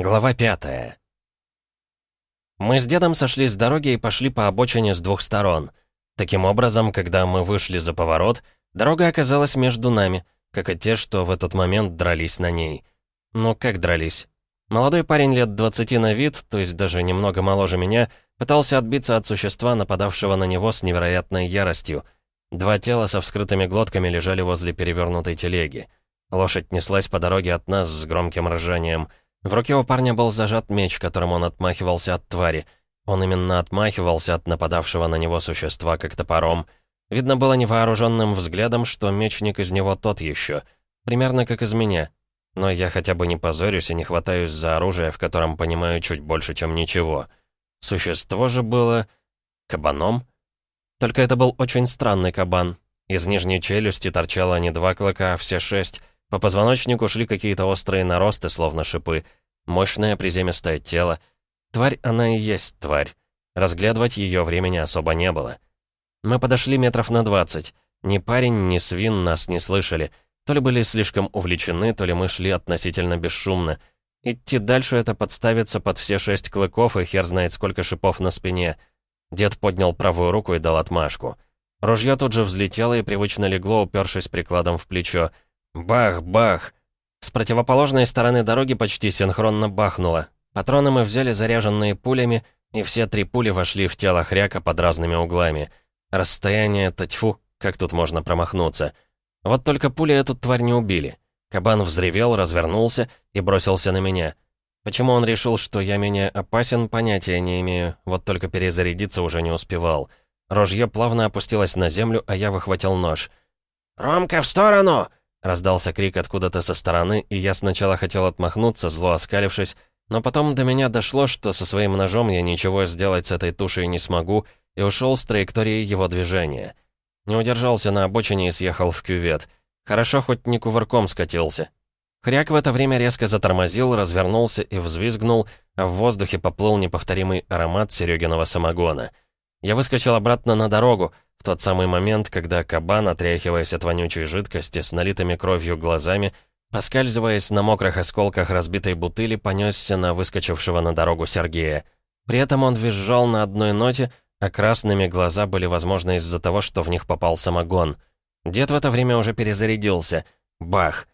Глава пятая. Мы с дедом сошли с дороги и пошли по обочине с двух сторон. Таким образом, когда мы вышли за поворот, дорога оказалась между нами, как и те, что в этот момент дрались на ней. Ну, как дрались? Молодой парень лет 20 на вид, то есть даже немного моложе меня, пытался отбиться от существа, нападавшего на него с невероятной яростью. Два тела со вскрытыми глотками лежали возле перевернутой телеги. Лошадь неслась по дороге от нас с громким ржанием — в руке у парня был зажат меч, которым он отмахивался от твари. Он именно отмахивался от нападавшего на него существа, как топором. Видно было невооруженным взглядом, что мечник из него тот еще. Примерно как из меня. Но я хотя бы не позорюсь и не хватаюсь за оружие, в котором понимаю чуть больше, чем ничего. Существо же было... кабаном? Только это был очень странный кабан. Из нижней челюсти торчало не два клыка, а все шесть — по позвоночнику шли какие-то острые наросты, словно шипы. Мощное приземистое тело. Тварь она и есть тварь. Разглядывать ее времени особо не было. Мы подошли метров на двадцать. Ни парень, ни свин нас не слышали. То ли были слишком увлечены, то ли мы шли относительно бесшумно. Идти дальше — это подставиться под все шесть клыков и хер знает сколько шипов на спине. Дед поднял правую руку и дал отмашку. Ружье тут же взлетело и привычно легло, упершись прикладом в плечо — Бах-бах! С противоположной стороны дороги почти синхронно бахнуло. Патроны мы взяли заряженные пулями, и все три пули вошли в тело хряка под разными углами. Расстояние-то тьфу, как тут можно промахнуться. Вот только пули эту тварь не убили. Кабан взревел, развернулся и бросился на меня. Почему он решил, что я менее опасен, понятия не имею, вот только перезарядиться уже не успевал. Ружье плавно опустилось на землю, а я выхватил нож. «Ромка, в сторону!» Раздался крик откуда-то со стороны, и я сначала хотел отмахнуться, зло оскалившись, но потом до меня дошло, что со своим ножом я ничего сделать с этой тушей не смогу, и ушел с траектории его движения. Не удержался на обочине и съехал в кювет. Хорошо, хоть не кувырком скатился. Хряк в это время резко затормозил, развернулся и взвизгнул, а в воздухе поплыл неповторимый аромат Серегиного самогона. Я выскочил обратно на дорогу, в тот самый момент, когда кабан, отряхиваясь от вонючей жидкости с налитыми кровью глазами, поскальзываясь на мокрых осколках разбитой бутыли, понесся на выскочившего на дорогу Сергея. При этом он визжал на одной ноте, а красными глаза были, возможно, из-за того, что в них попал самогон. Дед в это время уже перезарядился. Бах!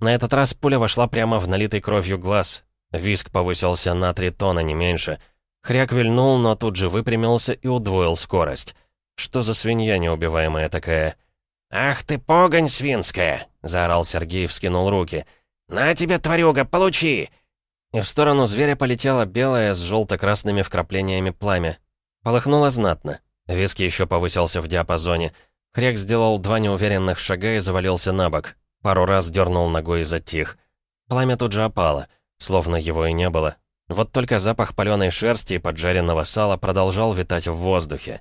На этот раз пуля вошла прямо в налитый кровью глаз. Виск повысился на три тона, не меньше. Хряк вильнул, но тут же выпрямился и удвоил скорость. Что за свинья неубиваемая такая? «Ах ты, погонь свинская!» — заорал Сергей и вскинул руки. «На тебе, тварюга, получи!» И в сторону зверя полетело белое с желто-красными вкраплениями пламя. Полыхнуло знатно. Виски еще повысился в диапазоне. Хрек сделал два неуверенных шага и завалился на бок. Пару раз дернул ногой и затих. Пламя тут же опало, словно его и не было. Вот только запах паленой шерсти и поджаренного сала продолжал витать в воздухе.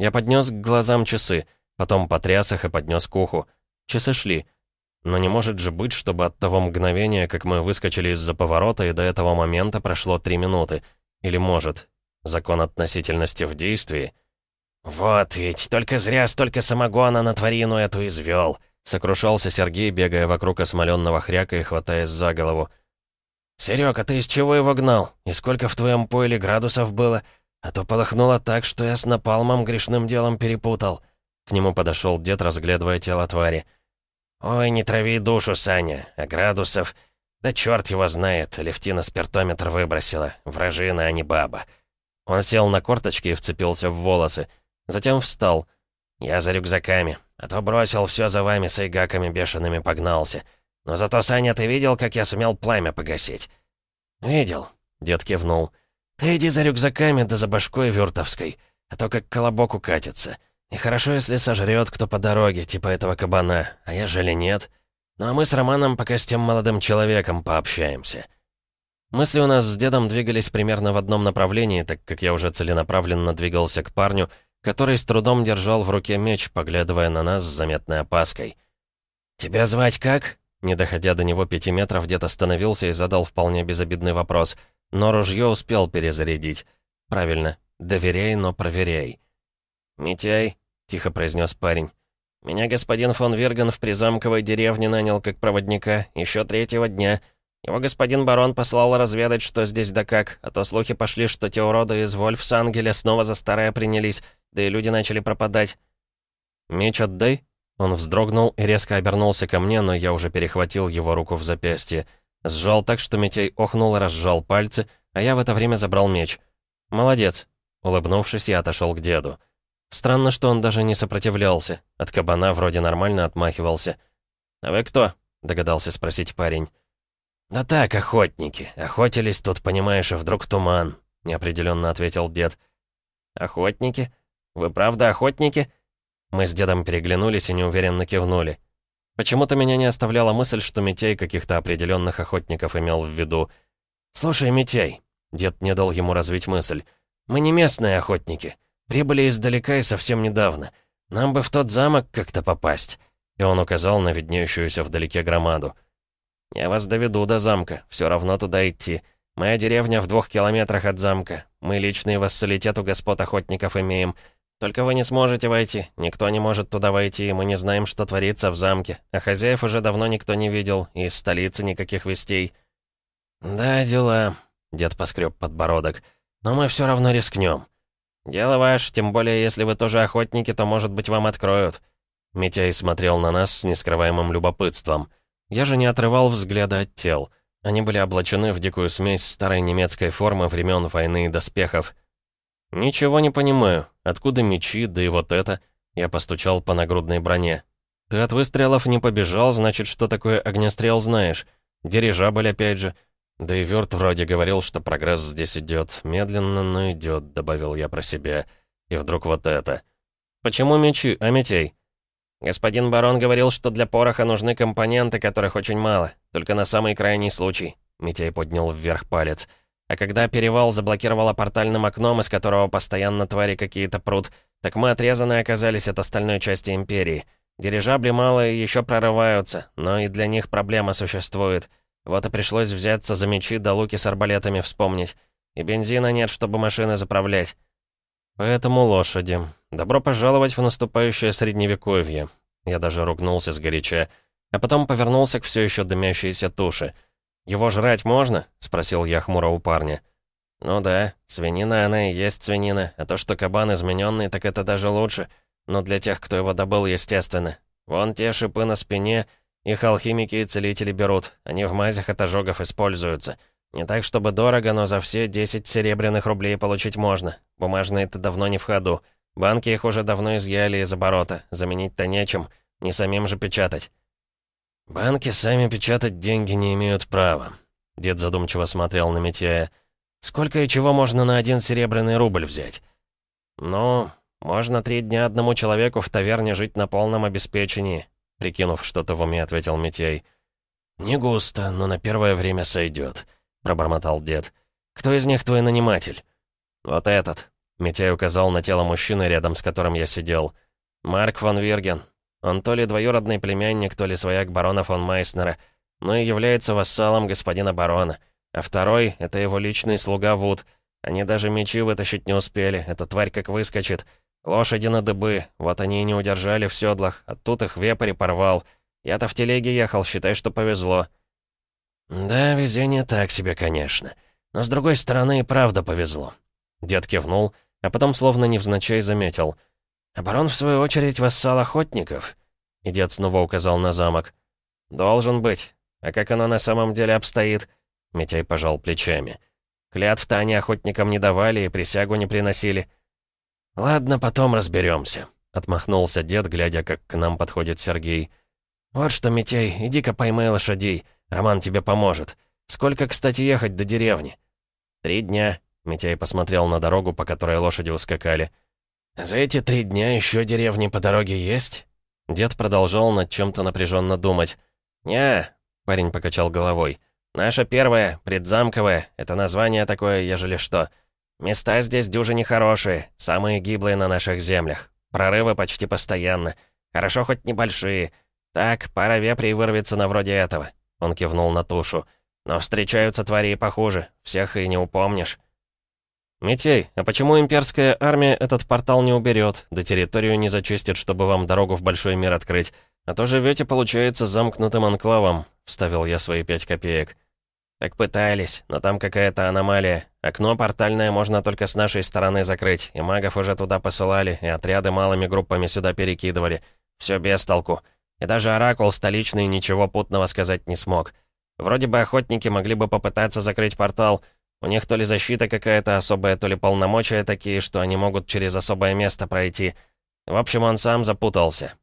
Я поднес к глазам часы, потом потряс их и поднес к уху. Часы шли. Но не может же быть, чтобы от того мгновения, как мы выскочили из-за поворота, и до этого момента прошло три минуты. Или может. Закон относительности в действии? «Вот ведь, только зря столько самогона на тварину эту извел!» Сокрушался Сергей, бегая вокруг осмоленного хряка и хватаясь за голову. «Серёга, ты из чего его гнал? И сколько в твоем пойле градусов было? А то полыхнуло так, что я с напалмом грешным делом перепутал». К нему подошел дед, разглядывая тело твари. «Ой, не трави душу, Саня, а градусов...» «Да черт его знает, Левтина спиртометр выбросила. Вражина, а не баба». Он сел на корточки и вцепился в волосы. Затем встал. «Я за рюкзаками, а то бросил все за вами с айгаками бешеными погнался. Но зато, Саня, ты видел, как я сумел пламя погасить?» «Видел», — дед кивнул. «Ты иди за рюкзаками да за башкой вертовской, а то как колобок укатится. И хорошо, если сожрет кто по дороге, типа этого кабана, а ежели нет. Ну а мы с Романом пока с тем молодым человеком пообщаемся». Мысли у нас с дедом двигались примерно в одном направлении, так как я уже целенаправленно двигался к парню, который с трудом держал в руке меч, поглядывая на нас с заметной опаской. «Тебя звать как?» Не доходя до него пяти метров, дед остановился и задал вполне безобидный вопрос — но ружье успел перезарядить. Правильно, доверяй, но проверяй. «Митяй», — тихо произнес парень, — «меня господин фон Верген в призамковой деревне нанял как проводника еще третьего дня. Его господин барон послал разведать, что здесь да как, а то слухи пошли, что те уроды из Вольфсангеля снова за старое принялись, да и люди начали пропадать». «Меч отдай?» Он вздрогнул и резко обернулся ко мне, но я уже перехватил его руку в запястье. Сжал так, что Митей охнул и разжал пальцы, а я в это время забрал меч. «Молодец». Улыбнувшись, я отошел к деду. Странно, что он даже не сопротивлялся. От кабана вроде нормально отмахивался. «А вы кто?» — догадался спросить парень. «Да так, охотники. Охотились тут, понимаешь, и вдруг туман», — неопределенно ответил дед. «Охотники? Вы правда охотники?» Мы с дедом переглянулись и неуверенно кивнули. Почему-то меня не оставляла мысль, что Митей каких-то определенных охотников имел в виду. «Слушай, Митей», — дед не дал ему развить мысль, — «мы не местные охотники. Прибыли издалека и совсем недавно. Нам бы в тот замок как-то попасть». И он указал на виднеющуюся вдалеке громаду. «Я вас доведу до замка, все равно туда идти. Моя деревня в двух километрах от замка. Мы личный вассалитет у господ охотников имеем. Только вы не сможете войти, никто не может туда войти, и мы не знаем, что творится в замке. А хозяев уже давно никто не видел, и из столицы никаких вестей». «Да, дела», — дед поскреб подбородок. «Но мы все равно рискнем. «Дело ваше, тем более, если вы тоже охотники, то, может быть, вам откроют». Митяй смотрел на нас с нескрываемым любопытством. Я же не отрывал взгляда от тел. Они были облачены в дикую смесь старой немецкой формы времен войны и доспехов. «Ничего не понимаю. Откуда мечи, да и вот это?» Я постучал по нагрудной броне. «Ты от выстрелов не побежал, значит, что такое огнестрел знаешь. Дирижабль опять же. Да и Вёрт вроде говорил, что прогресс здесь идет. Медленно, но идет, добавил я про себя. И вдруг вот это. Почему мечи, а метей? Господин барон говорил, что для пороха нужны компоненты, которых очень мало. Только на самый крайний случай. Митей поднял вверх палец. А когда перевал заблокировало портальным окном, из которого постоянно твари какие-то прут, так мы отрезаны оказались от остальной части Империи. Дирижабли мало и еще прорываются, но и для них проблема существует. Вот и пришлось взяться за мечи да луки с арбалетами вспомнить. И бензина нет, чтобы машины заправлять. Поэтому лошади. Добро пожаловать в наступающее средневековье. Я даже ругнулся сгоряча. А потом повернулся к все еще дымящейся туше. «Его жрать можно?» — спросил я хмуро у парня. «Ну да, свинина она и есть свинина, а то, что кабан измененный, так это даже лучше. Но для тех, кто его добыл, естественно. Вон те шипы на спине — их алхимики и целители берут. Они в мазях от ожогов используются. Не так, чтобы дорого, но за все 10 серебряных рублей получить можно. Бумажные-то давно не в ходу. Банки их уже давно изъяли из оборота. Заменить-то нечем. Не самим же печатать. «Банки сами печатать деньги не имеют права», — дед задумчиво смотрел на Митяя. «Сколько и чего можно на один серебряный рубль взять?» «Ну, можно три дня одному человеку в таверне жить на полном обеспечении. Прикинув что-то в уме, ответил Митей. «Не густо, но на первое время сойдет», — пробормотал дед. «Кто из них твой наниматель?» «Вот этот», — Митей указал на тело мужчины, рядом с которым я сидел. «Марк фон Вирген. Он то ли двоюродный племянник, то ли свояк барона фон Майснера, но и является вассалом господина барона. А второй — это его личный слуга Вуд. Они даже мечи вытащить не успели, эта тварь как выскочит. Лошади на дыбы, вот они и не удержали в седлах, а тут их вепрь порвал. Я-то в телеге ехал, считай, что повезло». «Да, везение так себе, конечно. Но с другой стороны и правда повезло». Дед кивнул, а потом словно невзначай заметил. «Оборон, в свою очередь, вассал охотников». И дед снова указал на замок. «Должен быть. А как оно на самом деле обстоит?» Митяй пожал плечами. «Клятв-то они охотникам не давали и присягу не приносили». «Ладно, потом разберемся», — отмахнулся дед, глядя, как к нам подходит Сергей. «Вот что, Митей, иди-ка поймай лошадей. Роман тебе поможет. Сколько, кстати, ехать до деревни?» «Три дня», — Митей посмотрел на дорогу, по которой лошади ускакали. «За эти три дня еще деревни по дороге есть?» Дед продолжал над чем-то напряженно думать. «Не», — парень покачал головой. «Наша первая, предзамковая, это название такое, ежели что. Места здесь дюжи нехорошие, самые гиблые на наших землях. Прорывы почти постоянно. Хорошо хоть небольшие. Так, пара вепрей вырвется на вроде этого. Он кивнул на тушу. Но встречаются твари и похуже. Всех и не упомнишь. «Митей, а почему имперская армия этот портал не уберет, да территорию не зачистит, чтобы вам дорогу в большой мир открыть? А то живете, получается, замкнутым анклавом», — вставил я свои пять копеек. «Так пытались, но там какая-то аномалия. Окно портальное можно только с нашей стороны закрыть, и магов уже туда посылали, и отряды малыми группами сюда перекидывали. Все без толку. И даже Оракул столичный ничего путного сказать не смог. Вроде бы охотники могли бы попытаться закрыть портал. У них то ли защита какая-то особая, то ли полномочия такие, что они могут через особое место пройти. В общем, он сам запутался.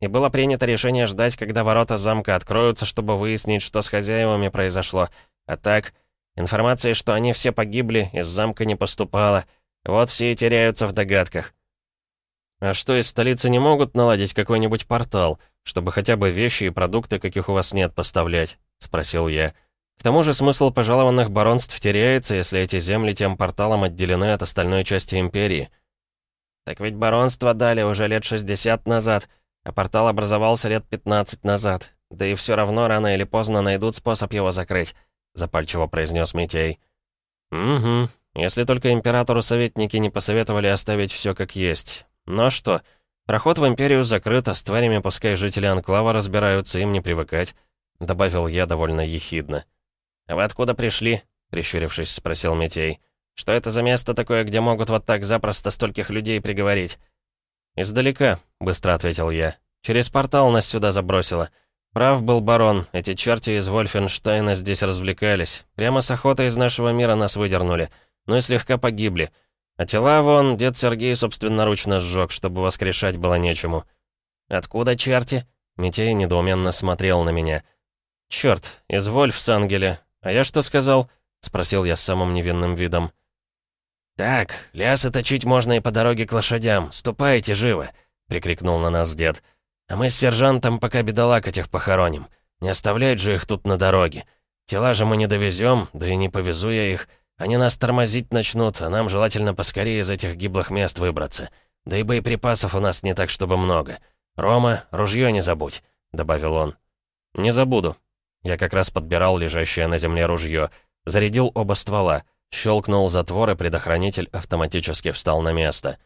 И было принято решение ждать, когда ворота замка откроются, чтобы выяснить, что с хозяевами произошло. А так, информация, что они все погибли, из замка не поступала. Вот все и теряются в догадках. «А что, из столицы не могут наладить какой-нибудь портал, чтобы хотя бы вещи и продукты, каких у вас нет, поставлять?» — спросил я. «К тому же смысл пожалованных баронств теряется, если эти земли тем порталом отделены от остальной части империи». «Так ведь баронство дали уже лет 60 назад, а портал образовался лет 15 назад. Да и все равно рано или поздно найдут способ его закрыть», — запальчиво произнес Митей. «Угу, если только императору советники не посоветовали оставить все как есть. Ну а что, проход в Империю закрыт, а с тварями пускай жители Анклава разбираются, им не привыкать», — добавил я довольно ехидно. «А вы откуда пришли?» — прищурившись, спросил Митей. «Что это за место такое, где могут вот так запросто стольких людей приговорить?» «Издалека», — быстро ответил я. «Через портал нас сюда забросило. Прав был барон, эти черти из Вольфенштейна здесь развлекались. Прямо с охотой из нашего мира нас выдернули, но и слегка погибли. А тела вон дед Сергей собственноручно сжег, чтобы воскрешать было нечему. «Откуда черти?» Митей недоуменно смотрел на меня. «Черт, из Вольфсангеля. А я что сказал?» Спросил я с самым невинным видом. «Так, лясы точить можно и по дороге к лошадям. Ступайте живо!» — прикрикнул на нас дед. «А мы с сержантом пока бедолаг этих похороним. Не оставлять же их тут на дороге. Тела же мы не довезем, да и не повезу я их. Они нас тормозить начнут, а нам желательно поскорее из этих гиблых мест выбраться. Да и боеприпасов у нас не так, чтобы много. Рома, ружье не забудь», — добавил он. «Не забуду». Я как раз подбирал лежащее на земле ружье. Зарядил оба ствола. Щелкнул затвор, и предохранитель автоматически встал на место.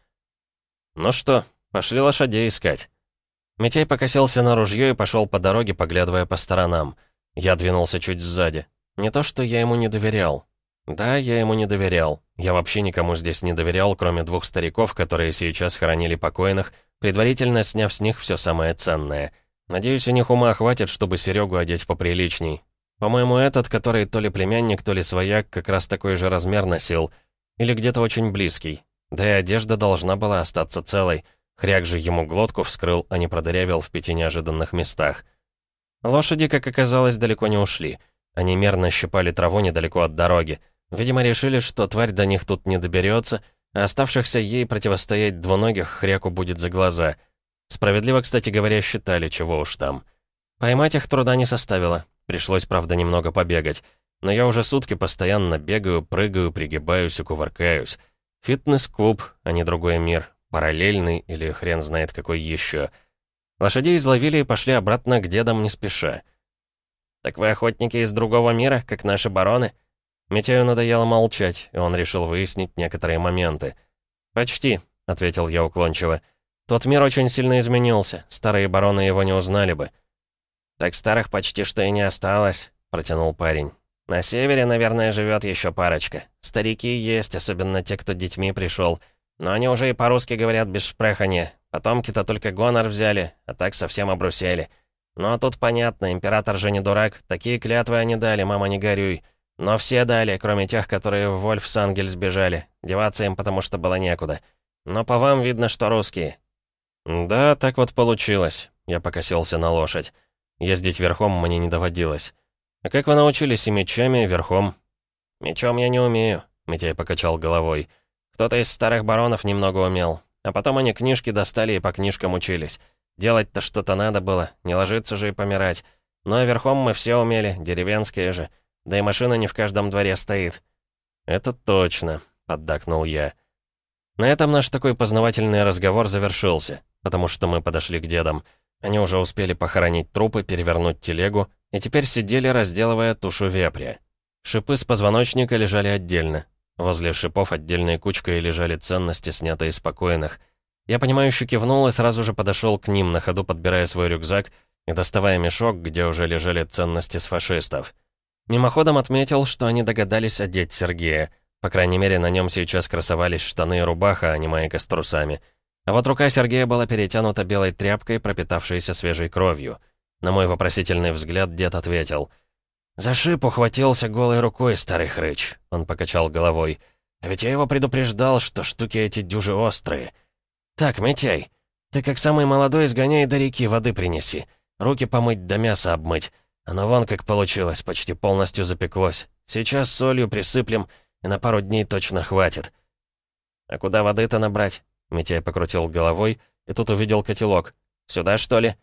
«Ну что, пошли лошадей искать». Митяй покосился на ружье и пошел по дороге, поглядывая по сторонам. Я двинулся чуть сзади. Не то, что я ему не доверял. Да, я ему не доверял. Я вообще никому здесь не доверял, кроме двух стариков, которые сейчас хоронили покойных, предварительно сняв с них все самое ценное. Надеюсь, у них ума хватит, чтобы Серегу одеть поприличней. По-моему, этот, который то ли племянник, то ли свояк, как раз такой же размер носил. Или где-то очень близкий. Да и одежда должна была остаться целой. Хряк же ему глотку вскрыл, а не продырявил в пяти неожиданных местах. Лошади, как оказалось, далеко не ушли. Они мерно щипали траву недалеко от дороги. Видимо, решили, что тварь до них тут не доберется, а оставшихся ей противостоять двуногих хряку будет за глаза. Справедливо, кстати говоря, считали, чего уж там. Поймать их труда не составило. Пришлось, правда, немного побегать. Но я уже сутки постоянно бегаю, прыгаю, пригибаюсь и кувыркаюсь. Фитнес-клуб, а не другой мир. Параллельный или хрен знает какой еще. Лошадей изловили и пошли обратно к дедам не спеша. «Так вы охотники из другого мира, как наши бароны?» Митяю надоело молчать, и он решил выяснить некоторые моменты. «Почти», — ответил я уклончиво. «Тот мир очень сильно изменился, старые бароны его не узнали бы». «Так старых почти что и не осталось», — протянул парень. «На севере, наверное, живет еще парочка. Старики есть, особенно те, кто детьми пришел. Но они уже и по-русски говорят без шпрехания. Потомки-то только гонор взяли, а так совсем обрусели. А тут понятно, император же не дурак. Такие клятвы они дали, мама, не горюй. Но все дали, кроме тех, которые в Вольфсангель сбежали. Деваться им потому что было некуда. Но по вам видно, что русские». «Да, так вот получилось». Я покосился на лошадь. Ездить верхом мне не доводилось. «А как вы научились и мечами, и верхом?» «Мечом я не умею», — Митяй покачал головой. «Кто-то из старых баронов немного умел. А потом они книжки достали и по книжкам учились. Делать-то что-то надо было, не ложиться же и помирать. Но верхом мы все умели, деревенские же. Да и машина не в каждом дворе стоит». «Это точно», — поддакнул я. На этом наш такой познавательный разговор завершился, потому что мы подошли к дедам. Они уже успели похоронить трупы, перевернуть телегу, и теперь сидели, разделывая тушу вепря. Шипы с позвоночника лежали отдельно. Возле шипов отдельной кучкой лежали ценности, снятые из покойных. Я понимающе кивнул и сразу же подошел к ним, на ходу подбирая свой рюкзак и доставая мешок, где уже лежали ценности с фашистов. Мимоходом отметил, что они догадались одеть Сергея. По крайней мере, на нем сейчас красовались штаны и рубаха, а не майка с трусами. А вот рука Сергея была перетянута белой тряпкой, пропитавшейся свежей кровью. На мой вопросительный взгляд дед ответил. «За шип ухватился голой рукой старый хрыч», — он покачал головой. «А ведь я его предупреждал, что штуки эти дюжи острые. Так, Митяй, ты как самый молодой сгоняй до реки воды принеси. Руки помыть да мясо обмыть. Оно вон как получилось, почти полностью запеклось. Сейчас солью присыплем, и на пару дней точно хватит». «А куда воды-то набрать?» Митяй покрутил головой и тут увидел котелок. «Сюда, что ли?»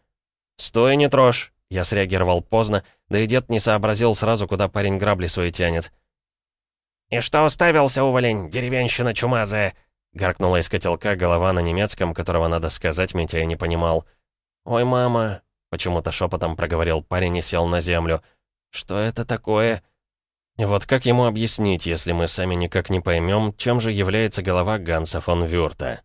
«Стой, не трожь!» Я среагировал поздно, да и дед не сообразил сразу, куда парень грабли свои тянет. «И что уставился, уволень, деревенщина чумазая?» Гаркнула из котелка голова на немецком, которого, надо сказать, Митя не понимал. «Ой, мама!» — почему-то шепотом проговорил парень и сел на землю. «Что это такое?» И вот как ему объяснить, если мы сами никак не поймем, чем же является голова Ганса фон Вюрта?